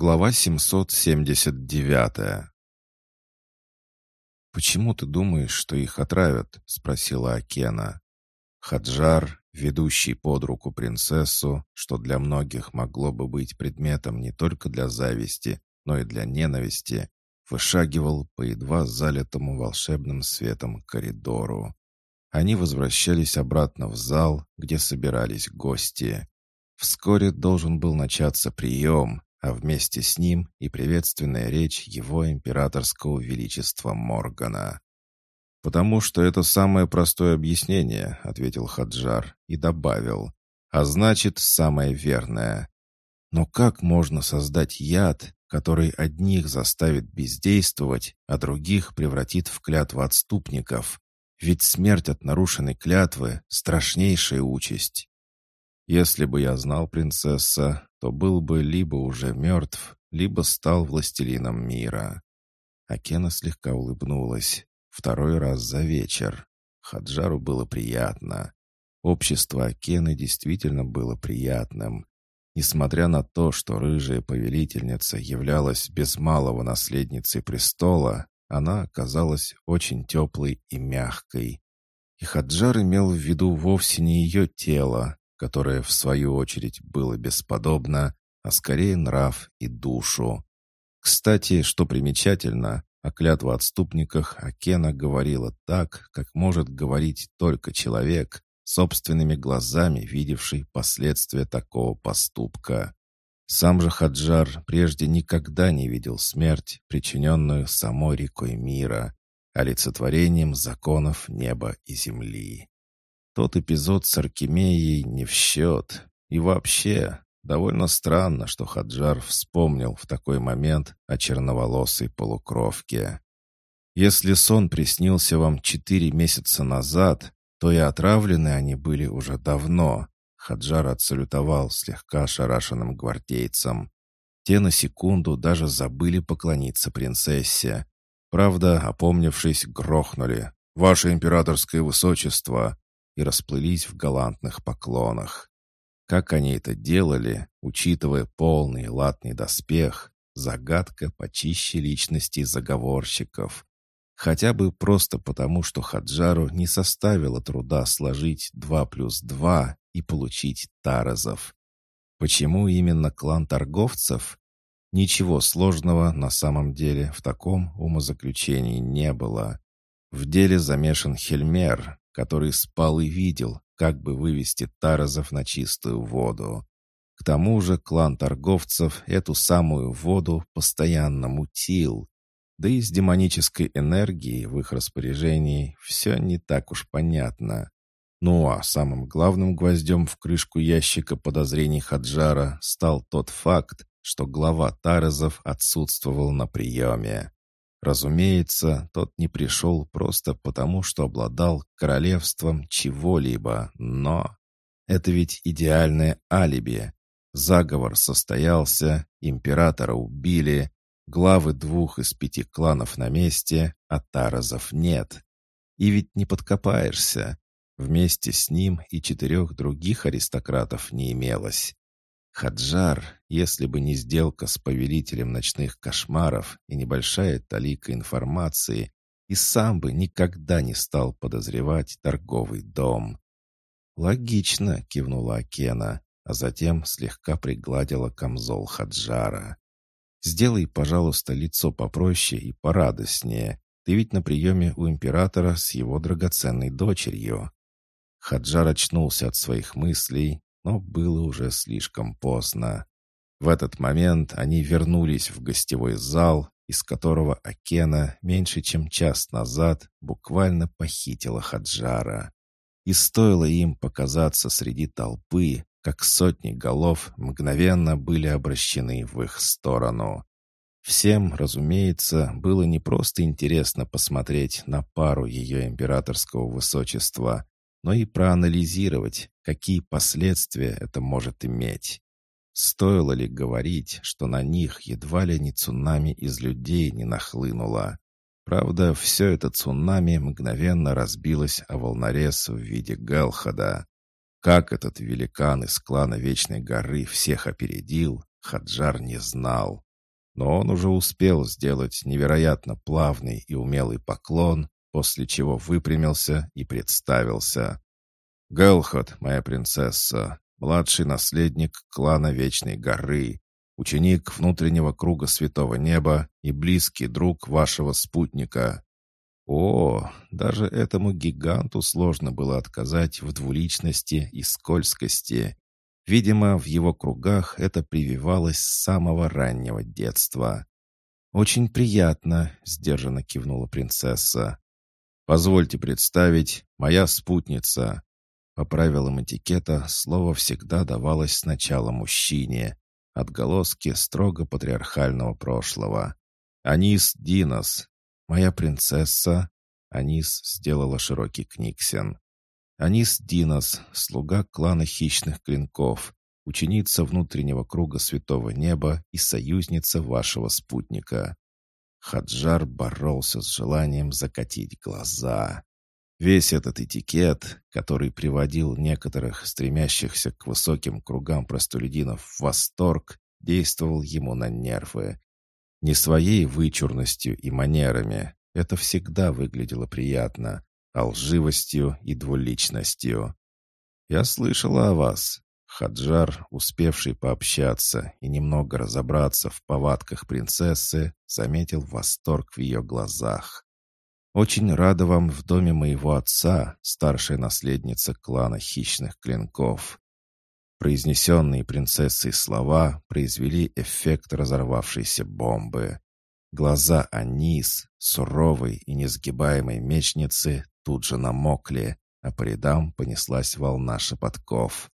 Глава 779 «Почему ты думаешь, что их отравят?» — спросила Акена. Хаджар, ведущий под руку принцессу, что для многих могло бы быть предметом не только для зависти, но и для ненависти, вышагивал по едва залитому волшебным светом коридору. Они возвращались обратно в зал, где собирались гости. Вскоре должен был начаться прием, а вместе с ним и приветственная речь его императорского величества Моргана. «Потому что это самое простое объяснение», — ответил Хаджар и добавил. «А значит, самое верное. Но как можно создать яд, который одних заставит бездействовать, а других превратит в клятву отступников? Ведь смерть от нарушенной клятвы — страшнейшая участь. Если бы я знал принцесса, то был бы либо уже мертв, либо стал властелином мира. Акена слегка улыбнулась. Второй раз за вечер. Хаджару было приятно. Общество Акены действительно было приятным. Несмотря на то, что рыжая повелительница являлась без малого наследницей престола, она оказалась очень теплой и мягкой. И Хаджар имел в виду вовсе не ее тело, которое, в свою очередь, было бесподобно, а скорее нрав и душу. Кстати, что примечательно, о клятву отступниках Акена говорила так, как может говорить только человек, собственными глазами видевший последствия такого поступка. Сам же Хаджар прежде никогда не видел смерть, причиненную самой рекой мира, олицетворением законов неба и земли. Тот эпизод с Аркемией не в счет. И вообще, довольно странно, что Хаджар вспомнил в такой момент о черноволосой полукровке. Если сон приснился вам четыре месяца назад, то и отравлены они были уже давно. Хаджар отсалютовал слегка ошарашенным гвардейцам. Те на секунду даже забыли поклониться принцессе. Правда, опомнившись, грохнули. «Ваше императорское высочество!» И расплылись в галантных поклонах. Как они это делали, учитывая полный латный доспех, загадка почище личности заговорщиков. Хотя бы просто потому, что Хаджару не составило труда сложить два плюс два и получить таразов. Почему именно клан торговцев? Ничего сложного на самом деле в таком умозаключении не было. В деле замешан Хельмер, который спал и видел, как бы вывести таразов на чистую воду. К тому же клан торговцев эту самую воду постоянно мутил. Да и с демонической энергией в их распоряжении все не так уж понятно. Ну а самым главным гвоздем в крышку ящика подозрений Хаджара стал тот факт, что глава Таразов отсутствовал на приеме. Разумеется, тот не пришел просто потому, что обладал королевством чего-либо, но... Это ведь идеальное алиби. Заговор состоялся, императора убили, главы двух из пяти кланов на месте, а Таразов нет. И ведь не подкопаешься. Вместе с ним и четырех других аристократов не имелось. Хаджар, если бы не сделка с повелителем ночных кошмаров и небольшая талика информации, и сам бы никогда не стал подозревать торговый дом. «Логично», — кивнула Акена, а затем слегка пригладила камзол Хаджара. «Сделай, пожалуйста, лицо попроще и порадостнее. Ты ведь на приеме у императора с его драгоценной дочерью». Хаджар очнулся от своих мыслей, но было уже слишком поздно. В этот момент они вернулись в гостевой зал, из которого Акена меньше чем час назад буквально похитила Хаджара. И стоило им показаться среди толпы, как сотни голов мгновенно были обращены в их сторону. Всем, разумеется, было не просто интересно посмотреть на пару ее императорского высочества, но и проанализировать, какие последствия это может иметь. Стоило ли говорить, что на них едва ли не цунами из людей не нахлынуло? Правда, все это цунами мгновенно разбилось о волнорез в виде Галхада. Как этот великан из клана Вечной горы всех опередил, Хаджар не знал. но он уже успел сделать невероятно плавный и умелый поклон, после чего выпрямился и представился. «Гелхот, моя принцесса, младший наследник клана Вечной Горы, ученик внутреннего круга Святого Неба и близкий друг вашего спутника». О, даже этому гиганту сложно было отказать в двуличности и скользкости. Видимо, в его кругах это прививалось с самого раннего детства. «Очень приятно», — сдержанно кивнула принцесса. «Позвольте представить, моя спутница». По правилам этикета слово всегда давалось сначала мужчине, отголоски строго патриархального прошлого. Анис Динос, моя принцесса. Анис сделала широкий книгсен. Анис Динос, слуга клана хищных клинков, ученица внутреннего круга Святого Неба и союзница вашего спутника. Хаджар боролся с желанием закатить глаза. Весь этот этикет, который приводил некоторых стремящихся к высоким кругам простолюдинов в восторг, действовал ему на нервы. Не своей вычурностью и манерами, это всегда выглядело приятно, а лживостью и двуличностью. «Я слышала о вас». Хаджар, успевший пообщаться и немного разобраться в повадках принцессы, заметил восторг в ее глазах. «Очень рада вам в доме моего отца, старшая наследница клана хищных клинков». Произнесенные принцессой слова произвели эффект разорвавшейся бомбы. Глаза Анис, суровой и несгибаемой мечницы, тут же намокли, а по рядам понеслась волна шепотков.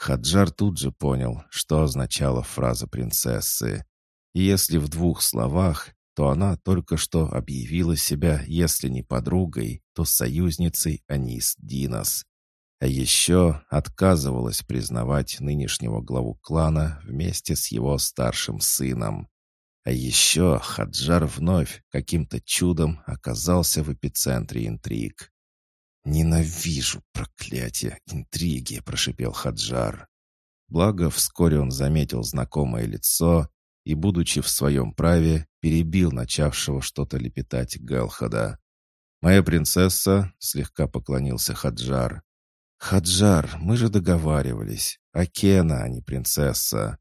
Хаджар тут же понял, что означала фраза принцессы. И если в двух словах, то она только что объявила себя, если не подругой, то союзницей Анис Динос. А еще отказывалась признавать нынешнего главу клана вместе с его старшим сыном. А еще Хаджар вновь каким-то чудом оказался в эпицентре интриг. «Ненавижу проклятие, интриги!» — прошипел Хаджар. Благо, вскоре он заметил знакомое лицо и, будучи в своем праве, перебил начавшего что-то лепетать Гелхада. «Моя принцесса», — слегка поклонился Хаджар. «Хаджар, мы же договаривались. Акена, а не принцесса».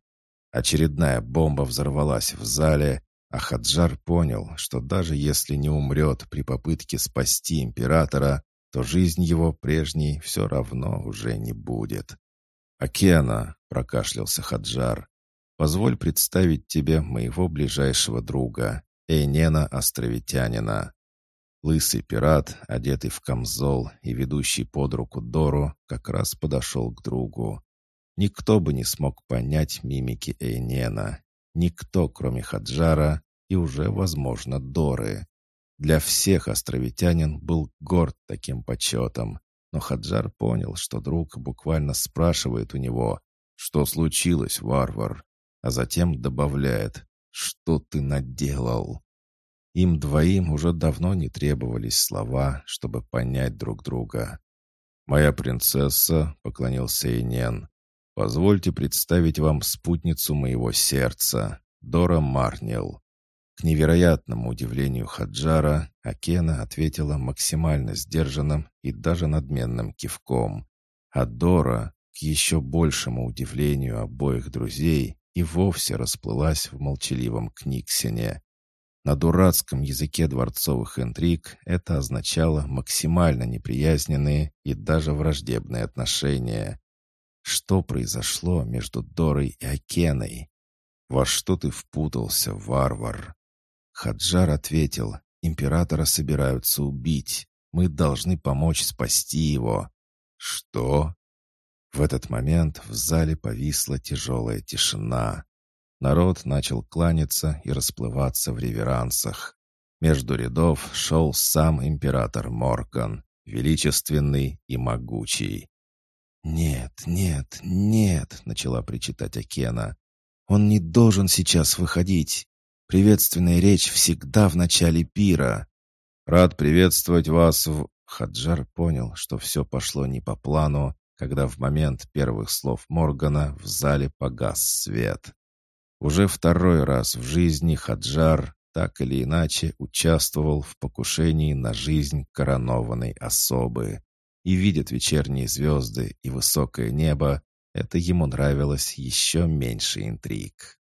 Очередная бомба взорвалась в зале, а Хаджар понял, что даже если не умрет при попытке спасти императора, то жизнь его прежней все равно уже не будет. «Акена», — прокашлялся Хаджар, Позволь представить тебе моего ближайшего друга, Эйнена Островитянина. Лысый пират, одетый в камзол и ведущий под руку Дору, как раз подошел к другу. Никто бы не смог понять мимики Эйнена. Никто, кроме Хаджара и уже, возможно, Доры. Для всех островитянин был горд таким почетом, но Хаджар понял, что друг буквально спрашивает у него, что случилось, варвар а затем добавляет «Что ты наделал?». Им двоим уже давно не требовались слова, чтобы понять друг друга. «Моя принцесса», — поклонился Инен, — «позвольте представить вам спутницу моего сердца, Дора Марнил». К невероятному удивлению Хаджара Акена ответила максимально сдержанным и даже надменным кивком. А Дора, к еще большему удивлению обоих друзей, и вовсе расплылась в молчаливом книгсене. На дурацком языке дворцовых интриг это означало максимально неприязненные и даже враждебные отношения. Что произошло между Дорой и Акеной? «Во что ты впутался, варвар?» Хаджар ответил, «Императора собираются убить. Мы должны помочь спасти его». «Что?» В этот момент в зале повисла тяжелая тишина. Народ начал кланяться и расплываться в реверансах. Между рядов шел сам император Морган, величественный и могучий. «Нет, нет, нет!» — начала причитать Акена. «Он не должен сейчас выходить. Приветственная речь всегда в начале пира». «Рад приветствовать вас в...» Хаджар понял, что все пошло не по плану, когда в момент первых слов Моргана в зале погас свет. Уже второй раз в жизни Хаджар так или иначе участвовал в покушении на жизнь коронованной особы. И видит вечерние звезды и высокое небо, это ему нравилось еще меньше интриг.